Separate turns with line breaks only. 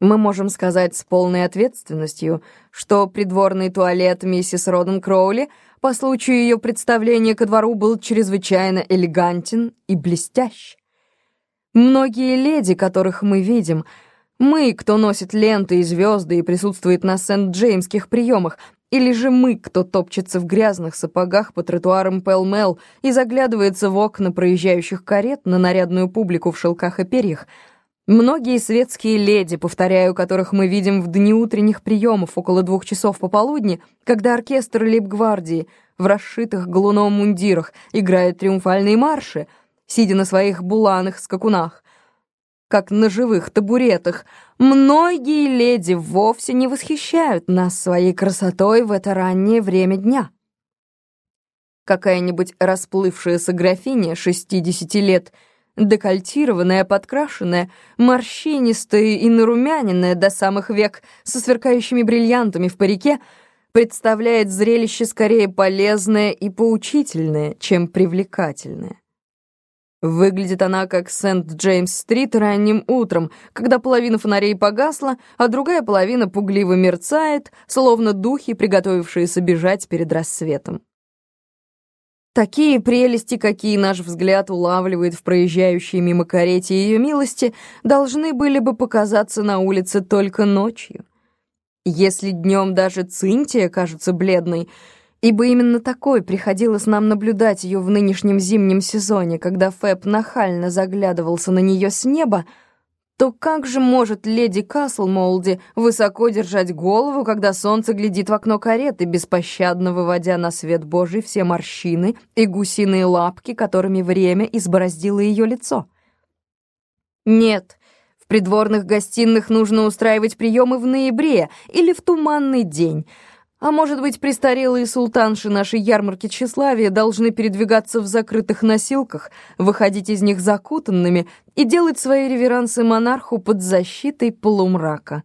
Мы можем сказать с полной ответственностью, что придворный туалет миссис Роден Кроули по случаю ее представления ко двору был чрезвычайно элегантен и блестящ. Многие леди, которых мы видим, мы, кто носит ленты и звезды и присутствует на Сент-Джеймских приемах, или же мы, кто топчется в грязных сапогах по тротуарам Пэл-Мэл и заглядывается в окна проезжающих карет на нарядную публику в шелках и перьях, многие светские леди, повторяю, которых мы видим в дни утренних приемов около двух часов пополудни, когда оркестр лейб-гвардии в расшитых галуном мундирах играет триумфальные марши, сидя на своих буланых скакунах, как на живых табуретах, многие леди вовсе не восхищают нас своей красотой в это раннее время дня. Какая-нибудь расплывшаяся графиня 60 лет, декольтированная, подкрашенная, морщинистая и нарумяненная до самых век, со сверкающими бриллиантами в парике, представляет зрелище скорее полезное и поучительное, чем привлекательное. Выглядит она как Сент-Джеймс-стрит ранним утром, когда половина фонарей погасла, а другая половина пугливо мерцает, словно духи, приготовившиеся бежать перед рассветом. Такие прелести, какие наш взгляд улавливает в проезжающей мимо карете ее милости, должны были бы показаться на улице только ночью. Если днем даже Цинтия кажется бледной, ибо именно такой приходилось нам наблюдать ее в нынешнем зимнем сезоне, когда Фэб нахально заглядывался на нее с неба, то как же может леди Каслмолди высоко держать голову, когда солнце глядит в окно кареты, беспощадно выводя на свет Божий все морщины и гусиные лапки, которыми время избороздило ее лицо? Нет, в придворных гостиных нужно устраивать приемы в ноябре или в туманный день — а может быть, престарелые султанши нашей ярмарки тщеславия должны передвигаться в закрытых носилках, выходить из них закутанными и делать свои реверансы монарху под защитой полумрака.